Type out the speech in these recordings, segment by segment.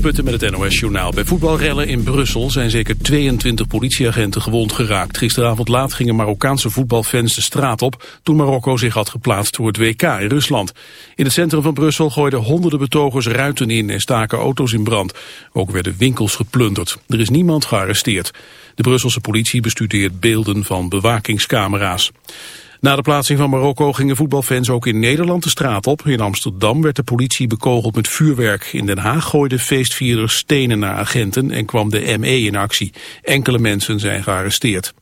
Putten met het NOS-journaal. Bij voetbalrellen in Brussel zijn zeker 22 politieagenten gewond geraakt. Gisteravond laat gingen Marokkaanse voetbalfans de straat op... toen Marokko zich had geplaatst voor het WK in Rusland. In het centrum van Brussel gooiden honderden betogers ruiten in... en staken auto's in brand. Ook werden winkels geplunderd. Er is niemand gearresteerd. De Brusselse politie bestudeert beelden van bewakingscamera's. Na de plaatsing van Marokko gingen voetbalfans ook in Nederland de straat op. In Amsterdam werd de politie bekogeld met vuurwerk. In Den Haag gooiden feestvierders stenen naar agenten en kwam de ME in actie. Enkele mensen zijn gearresteerd.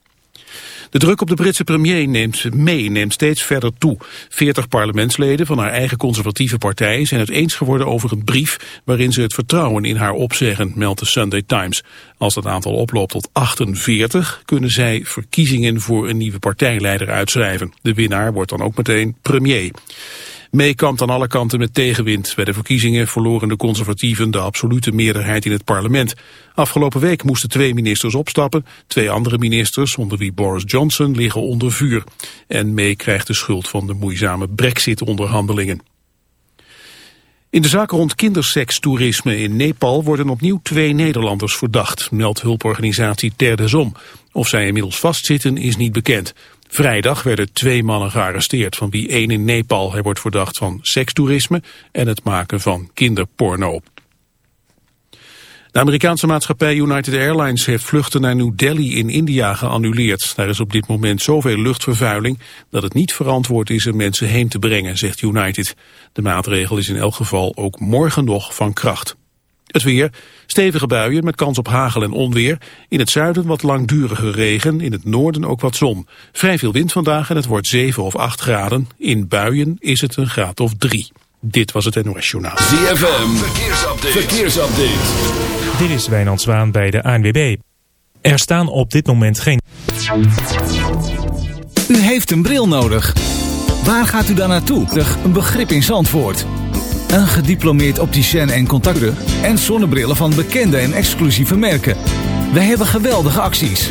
De druk op de Britse premier neemt mee neemt steeds verder toe. Veertig parlementsleden van haar eigen conservatieve partij zijn het eens geworden over een brief waarin ze het vertrouwen in haar opzeggen, meldt de Sunday Times. Als dat aantal oploopt tot 48 kunnen zij verkiezingen voor een nieuwe partijleider uitschrijven. De winnaar wordt dan ook meteen premier. May kampt aan alle kanten met tegenwind. Bij de verkiezingen verloren de conservatieven de absolute meerderheid in het parlement. Afgelopen week moesten twee ministers opstappen. Twee andere ministers, onder wie Boris Johnson, liggen onder vuur. En May krijgt de schuld van de moeizame brexit-onderhandelingen. In de zaak rond kindersekstoerisme in Nepal worden opnieuw twee Nederlanders verdacht, meldt hulporganisatie Ter de Zom. Of zij inmiddels vastzitten is niet bekend. Vrijdag werden twee mannen gearresteerd, van wie één in Nepal. Hij wordt verdacht van sekstoerisme en het maken van kinderporno. De Amerikaanse maatschappij United Airlines heeft vluchten naar New Delhi in India geannuleerd. Daar is op dit moment zoveel luchtvervuiling dat het niet verantwoord is om mensen heen te brengen, zegt United. De maatregel is in elk geval ook morgen nog van kracht. Het weer, stevige buien met kans op hagel en onweer. In het zuiden wat langdurige regen, in het noorden ook wat zon. Vrij veel wind vandaag en het wordt 7 of 8 graden. In buien is het een graad of 3. Dit was het NOS Journaal. ZFM, verkeersupdate. verkeersupdate. Dit is Wijnand Zwaan bij de ANWB. Er staan op dit moment geen... U heeft een bril nodig. Waar gaat u dan naartoe? Een begrip in Zandvoort. Een gediplomeerd opticien en contacten en zonnebrillen van bekende en exclusieve merken. Wij hebben geweldige acties.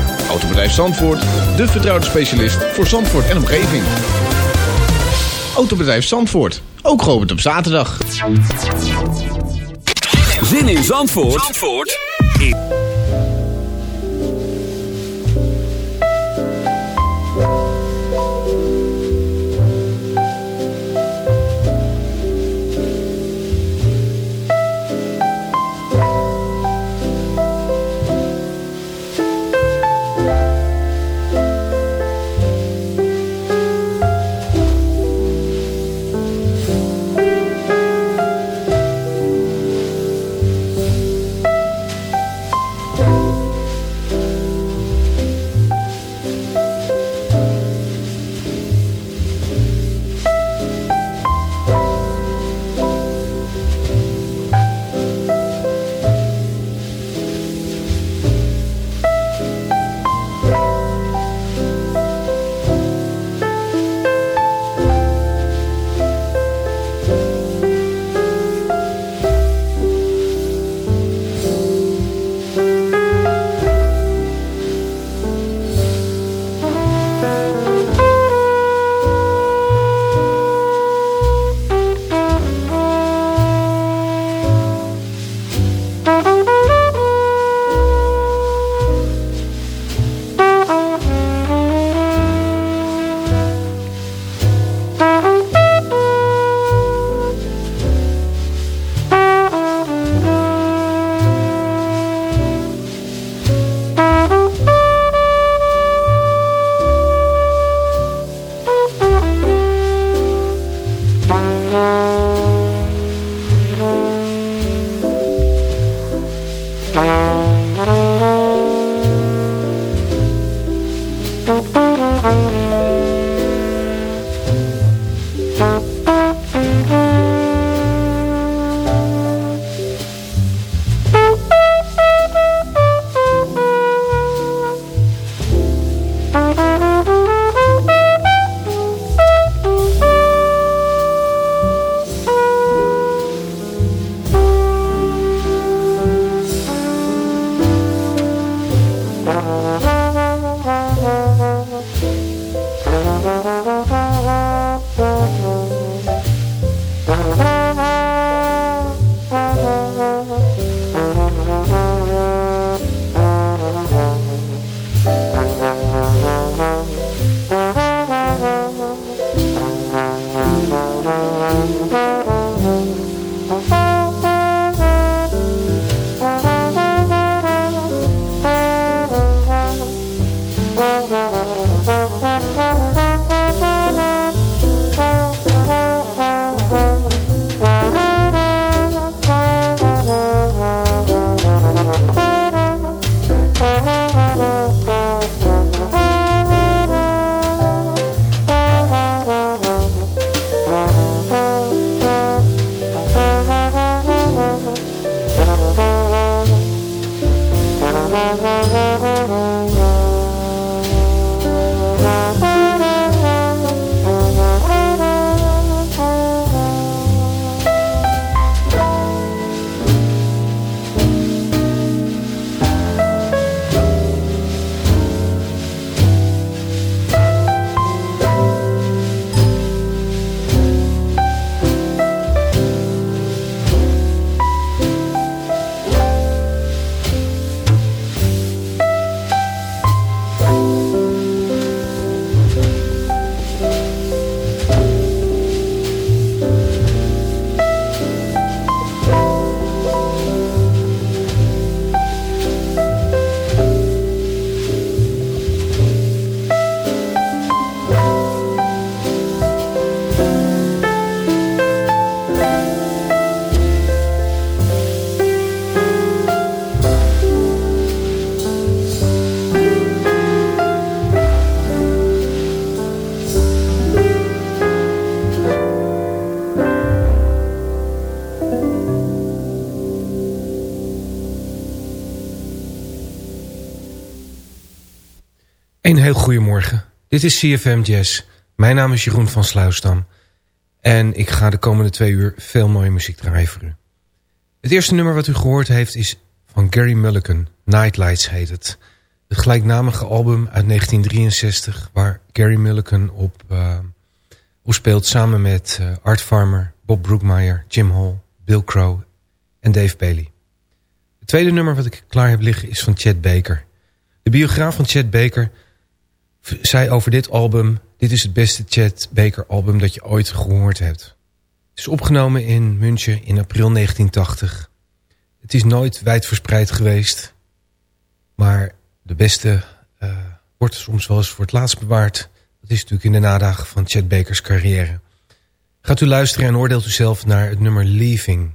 Autobedrijf Zandvoort, de vertrouwde specialist voor Zandvoort en omgeving. Autobedrijf Zandvoort, ook geopend op zaterdag. Zin in Zandvoort, Zandvoort goedemorgen. Dit is CFM Jazz. Mijn naam is Jeroen van Sluisdam. En ik ga de komende twee uur veel mooie muziek draaien voor u. Het eerste nummer wat u gehoord heeft is van Gary Mulligan. Nightlights heet het. Het gelijknamige album uit 1963 waar Gary Mulligan op, uh, op speelt samen met uh, Art Farmer, Bob Brookmeyer, Jim Hall, Bill Crow en Dave Bailey. Het tweede nummer wat ik klaar heb liggen is van Chet Baker. De biograaf van Chet Baker zei over dit album... dit is het beste Chet Baker album dat je ooit gehoord hebt. Het is opgenomen in München in april 1980. Het is nooit wijdverspreid geweest. Maar de beste uh, wordt soms wel eens voor het laatst bewaard. Dat is natuurlijk in de nadagen van Chet Bakers carrière. Gaat u luisteren en oordeelt u zelf naar het nummer Leaving...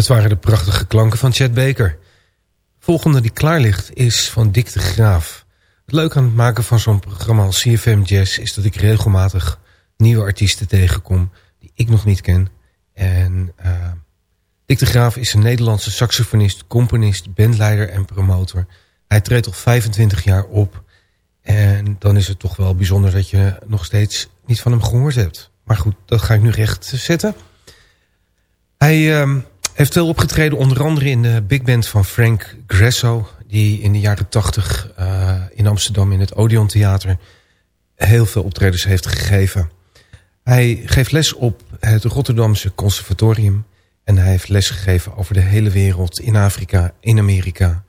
Dat waren de prachtige klanken van Chad Baker. Volgende die klaar ligt is van Dick de Graaf. Het leuke aan het maken van zo'n programma als CFM Jazz... is dat ik regelmatig nieuwe artiesten tegenkom die ik nog niet ken. En uh, Dick de Graaf is een Nederlandse saxofonist, componist, bandleider en promotor. Hij treedt al 25 jaar op. En dan is het toch wel bijzonder dat je nog steeds niet van hem gehoord hebt. Maar goed, dat ga ik nu recht zetten. Hij... Uh, heeft veel opgetreden, onder andere in de big band van Frank Gresso... die in de jaren tachtig uh, in Amsterdam in het Odeon Theater... heel veel optredens heeft gegeven. Hij geeft les op het Rotterdamse conservatorium... en hij heeft les gegeven over de hele wereld, in Afrika, in Amerika.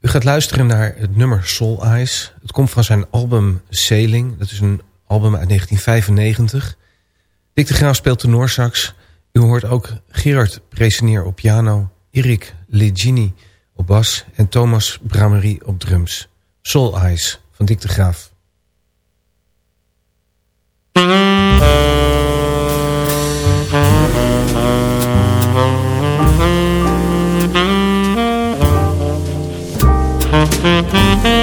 U gaat luisteren naar het nummer Soul Eyes. Het komt van zijn album Sailing, dat is een album uit 1995... Dick de Graaf speelt de Noorsax... U hoort ook Gerard Presenier op piano, Erik Legini op bas en Thomas Bramery op drums. Soul Eyes van Dick de Graaf.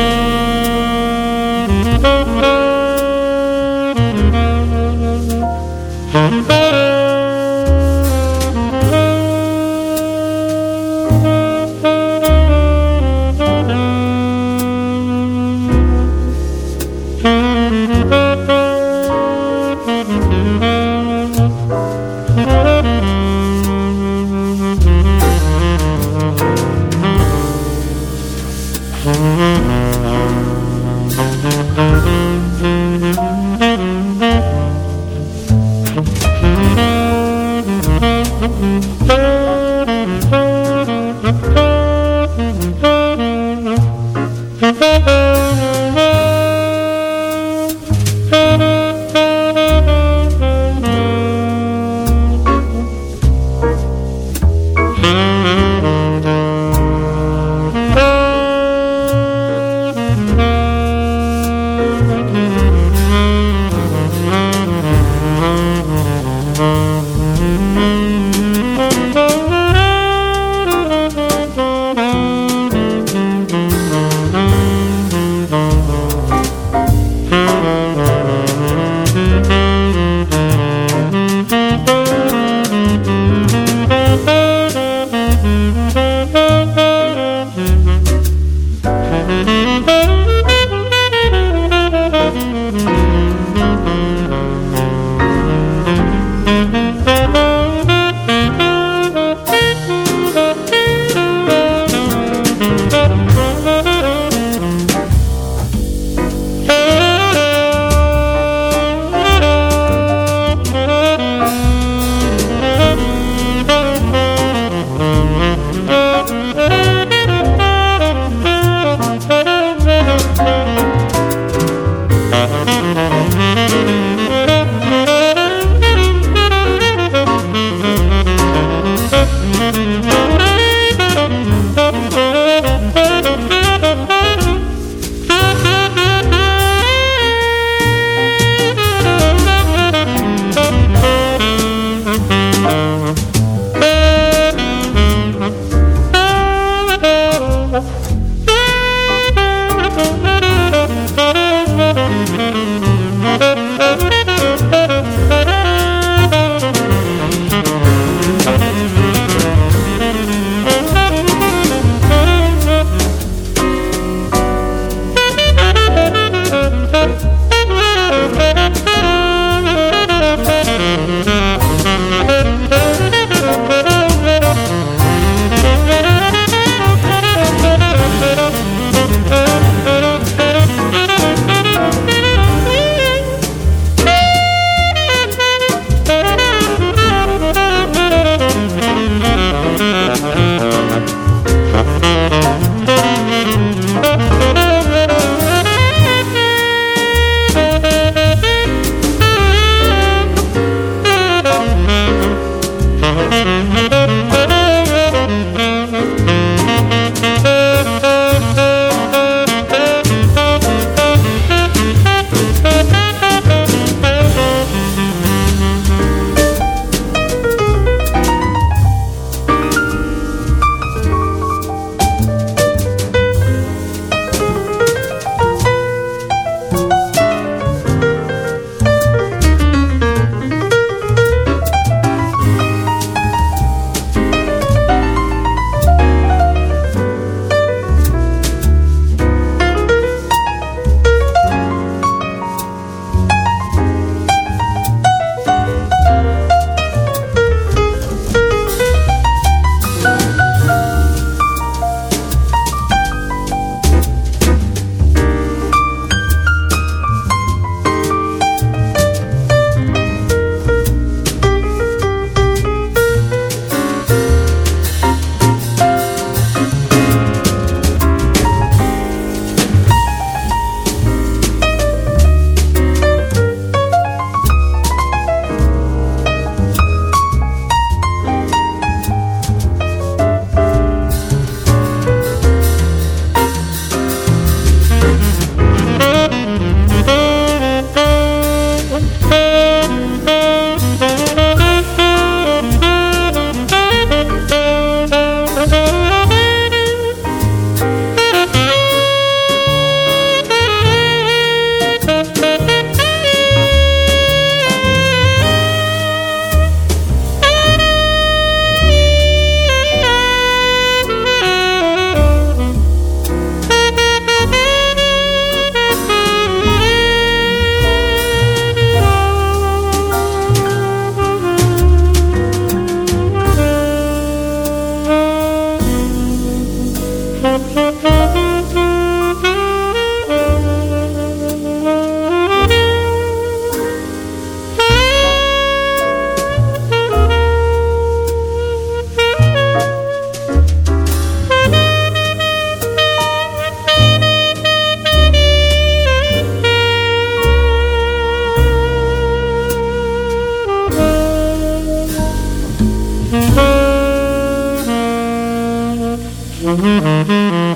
De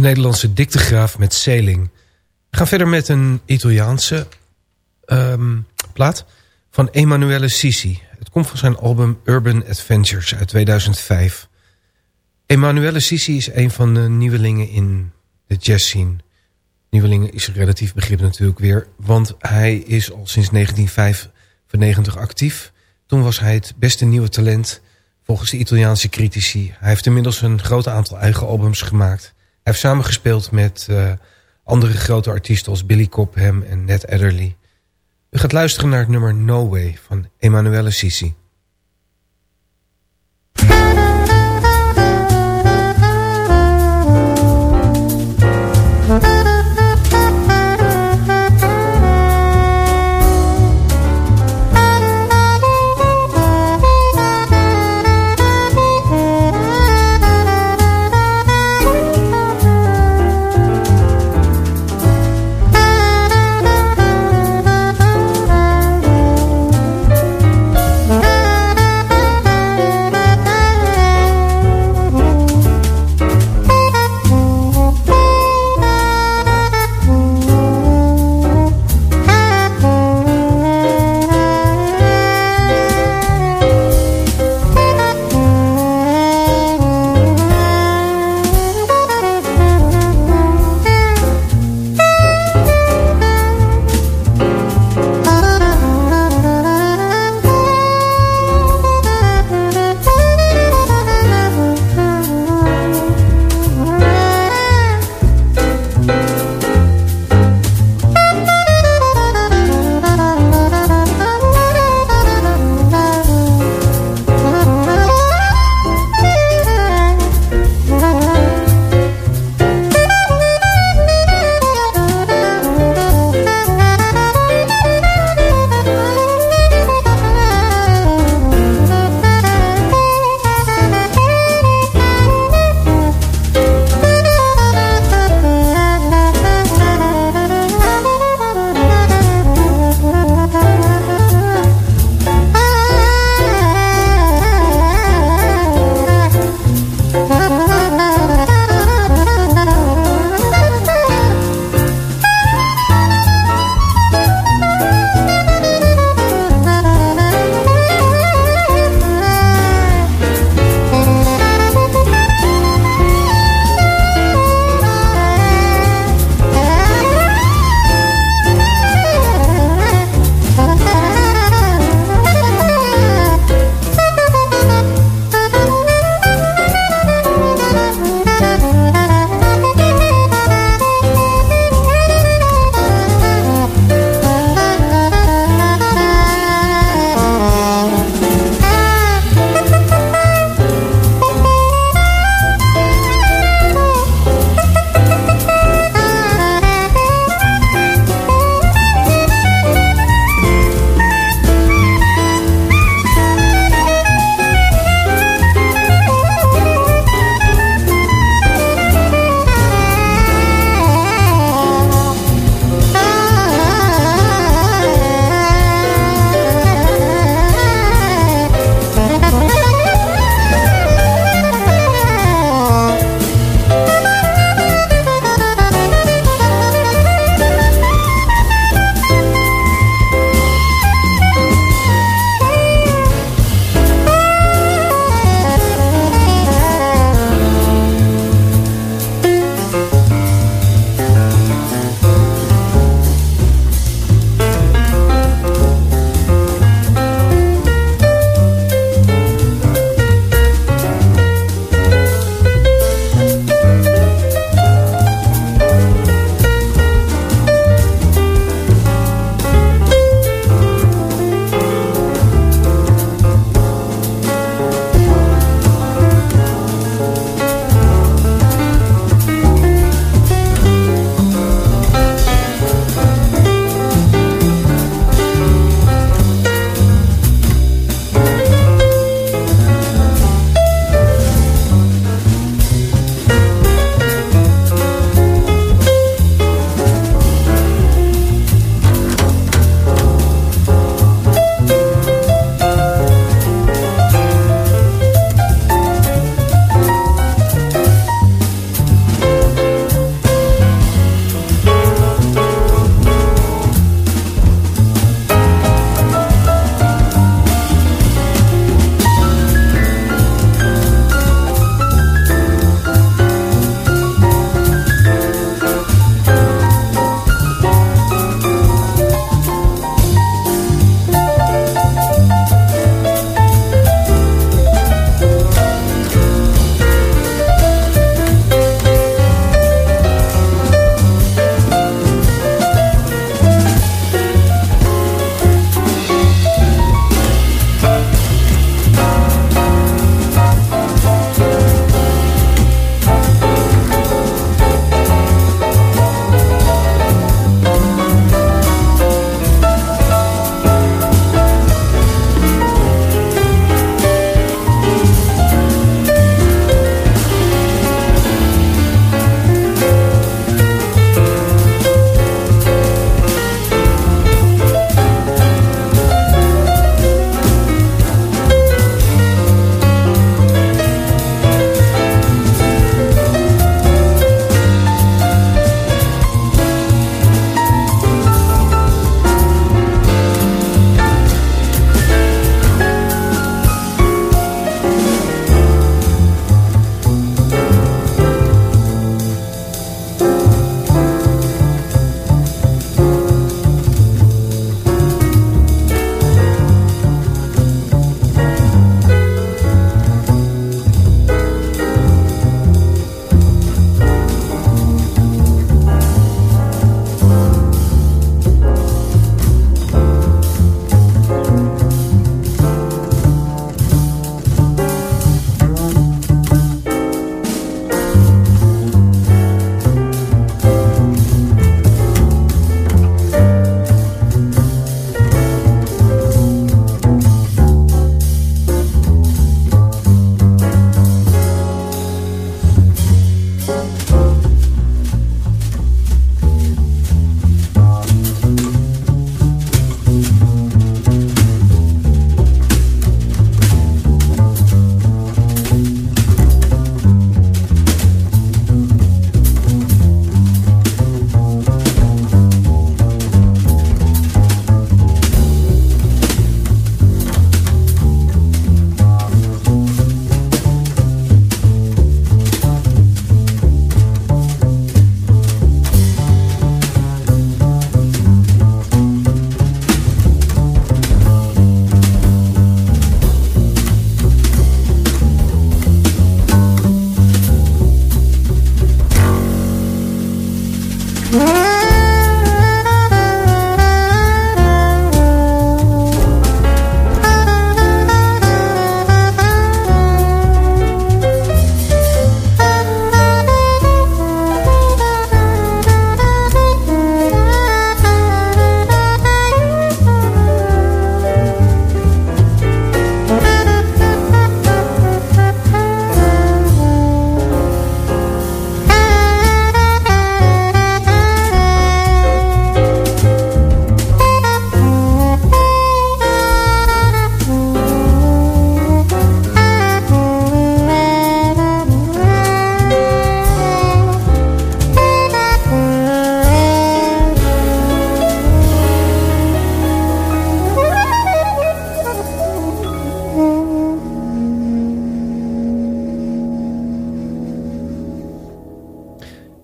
Nederlandse diktegraaf met Seling. We gaan verder met een Italiaanse um, plaat van Emanuele Sisi. Het komt van zijn album Urban Adventures uit 2005. Emanuele Sisi is een van de nieuwelingen in de jazzscene. Nieuwelingen is relatief begrip natuurlijk weer, want hij is al sinds 1995 actief. Toen was hij het beste nieuwe talent volgens de Italiaanse critici. Hij heeft inmiddels een groot aantal eigen albums gemaakt. Hij heeft samengespeeld met uh, andere grote artiesten als Billy Cobham en Ned Adderley. U gaat luisteren naar het nummer No Way van Emanuele Sisi.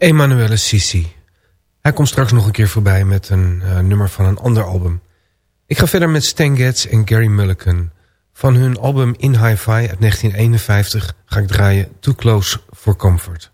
Emanuele Sissi. Hij komt straks nog een keer voorbij met een uh, nummer van een ander album. Ik ga verder met Stan Getz en Gary Mulliken. Van hun album In Hi-Fi uit 1951 ga ik draaien Too Close for Comfort.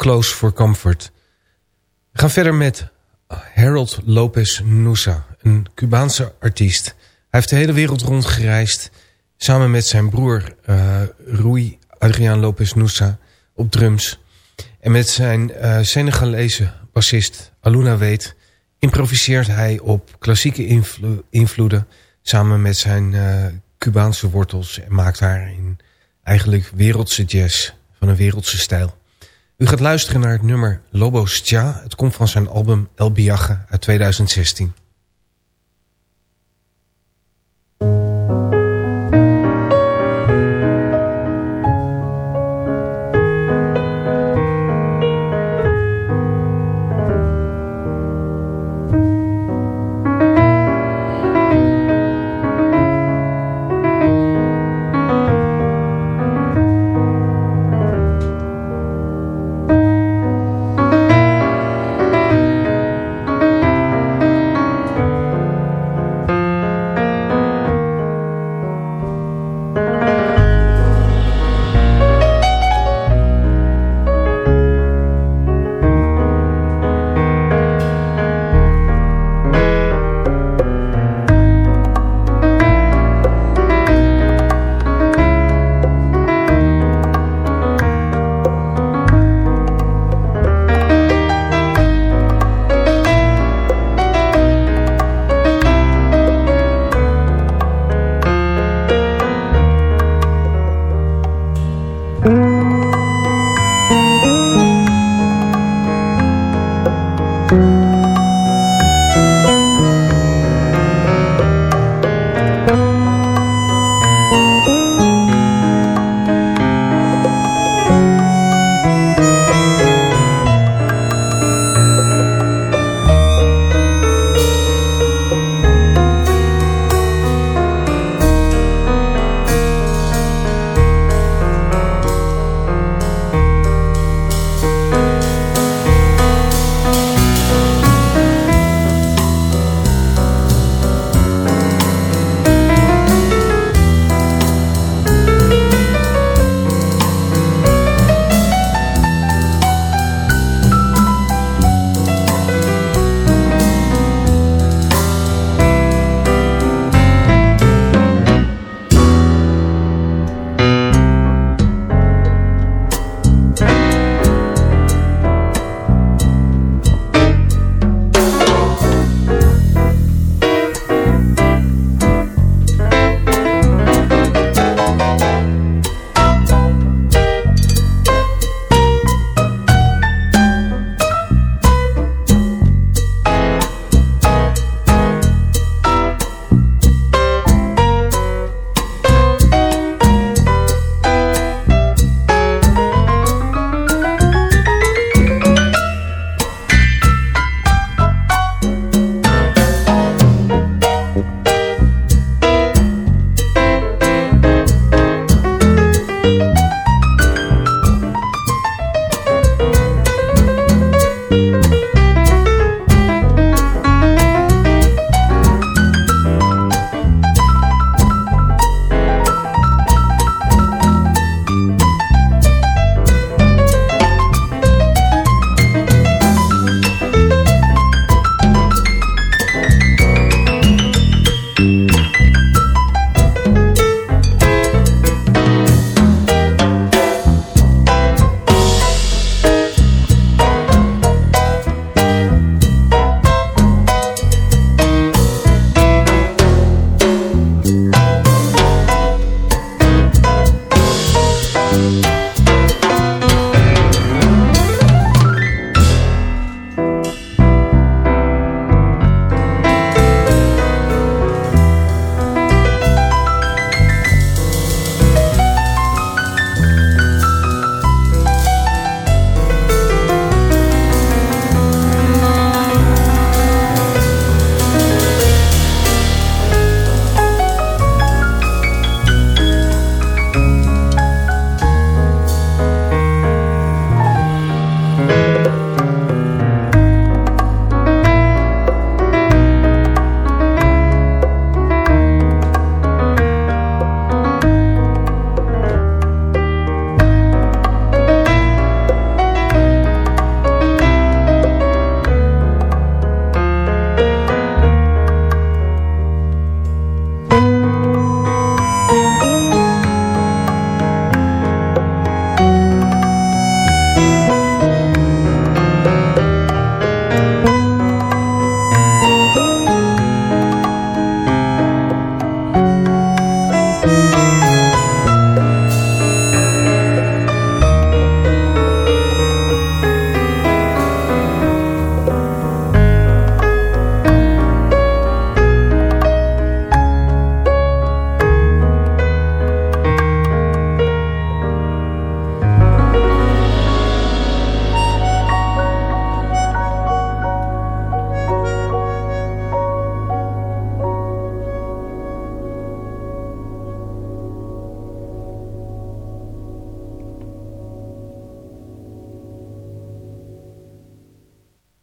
Close for Comfort. We gaan verder met Harold Lopez Nusa, een Cubaanse artiest. Hij heeft de hele wereld rondgereisd... samen met zijn broer uh, Rui Adriaan Lopez Nusa op drums... en met zijn uh, Senegalese bassist Aluna Weet... improviseert hij op klassieke invlo invloeden... samen met zijn uh, Cubaanse wortels... en maakt daarin eigenlijk wereldse jazz van een wereldse stijl. U gaat luisteren naar het nummer Lobos Tja. Het komt van zijn album El Biache uit 2016.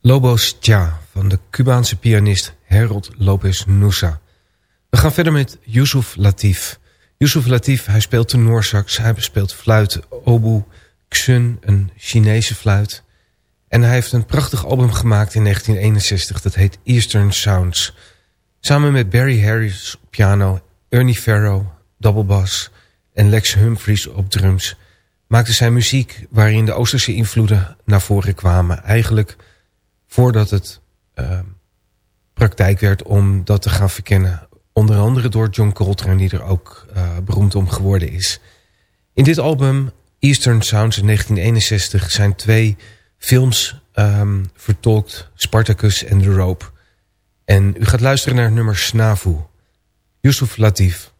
Lobos Tja van de Cubaanse pianist Harold Lopez Nusa. We gaan verder met Yusuf Latif. Yusuf Latif, hij speelt tenorsax, hij speelt fluit, oboe, xun, een Chinese fluit. En hij heeft een prachtig album gemaakt in 1961, dat heet Eastern Sounds. Samen met Barry Harris op piano, Ernie Farrow, double bass en Lex Humphries op drums... maakte zijn muziek waarin de Oosterse invloeden naar voren kwamen. Eigenlijk voordat het uh, praktijk werd om dat te gaan verkennen. Onder andere door John Coltrane, die er ook uh, beroemd om geworden is. In dit album, Eastern Sounds in 1961, zijn twee films um, vertolkt. Spartacus en The Rope. En u gaat luisteren naar het nummer Snavu. Yusuf Latif.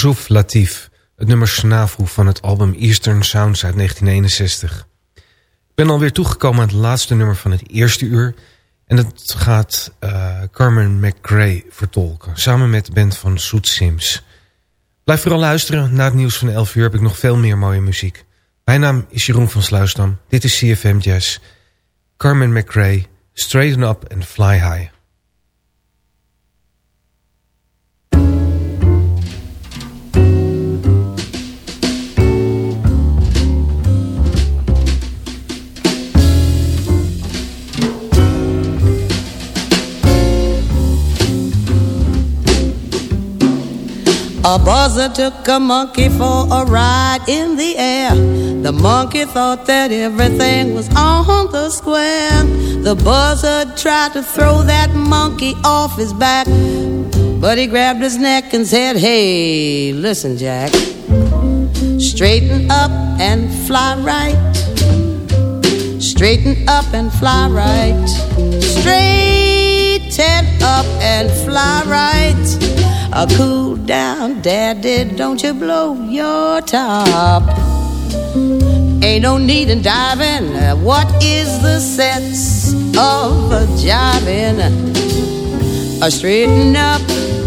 Yusuf Latif, het nummer Snafu van het album Eastern Sounds uit 1961. Ik ben alweer toegekomen aan het laatste nummer van het eerste uur... en het gaat uh, Carmen McRae vertolken, samen met de band van Soet Sims. Blijf vooral luisteren, na het nieuws van 11 uur heb ik nog veel meer mooie muziek. Mijn naam is Jeroen van Sluisdam, dit is CFM Jazz. Carmen McRae, Straighten Up and Fly High. A buzzer took a monkey for a ride in the air. The monkey thought that everything was on the square. The buzzer tried to throw that monkey off his back. But he grabbed his neck and said, Hey, listen, Jack. Straighten up and fly right. Straighten up and fly right. Straighten up and fly right. A cool down, daddy, don't you blow your top. Ain't no need in diving. What is the sense of a jiving? A straighten up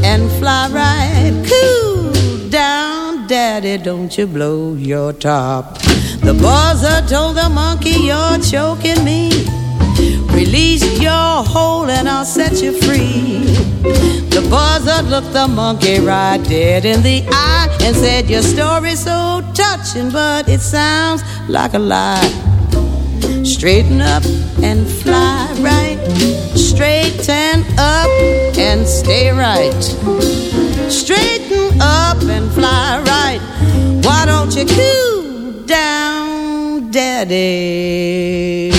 and fly right. Cool down, daddy, don't you blow your top. The buzzer told the monkey, You're choking me. Release your hold and I'll set you free. The buzzard looked the monkey right dead in the eye and said, Your story's so touching, but it sounds like a lie. Straighten up and fly right. Straighten up and stay right. Straighten up and fly right. Why don't you cool down, daddy?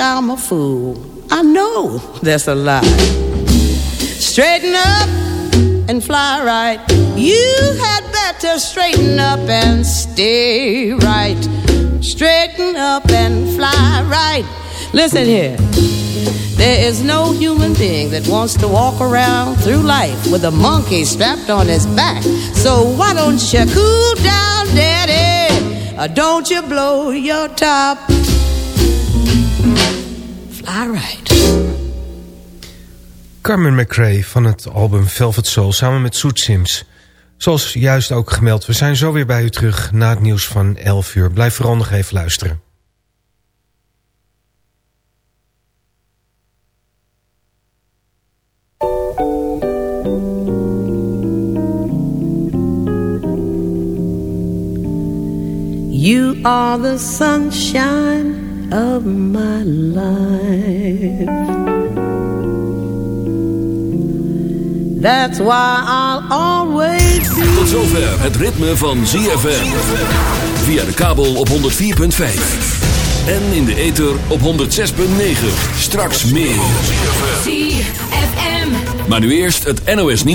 I'm a fool. I know that's a lie. Straighten up and fly right. You had better straighten up and stay right. Straighten up and fly right. Listen here. There is no human being that wants to walk around through life with a monkey strapped on his back. So why don't you cool down, daddy? Or don't you blow your top? Alright. Carmen McRae van het album Velvet Soul samen met Soet Sims. Zoals juist ook gemeld, we zijn zo weer bij u terug na het nieuws van 11 uur. Blijf vooral nog even luisteren. You are the sunshine of my life. That's why I'll always be... Tot zover het ritme van ZFM. Via de kabel op 104.5. En in de ether op 106.9. Straks meer. ZFM. Maar nu eerst het NOS nieuws.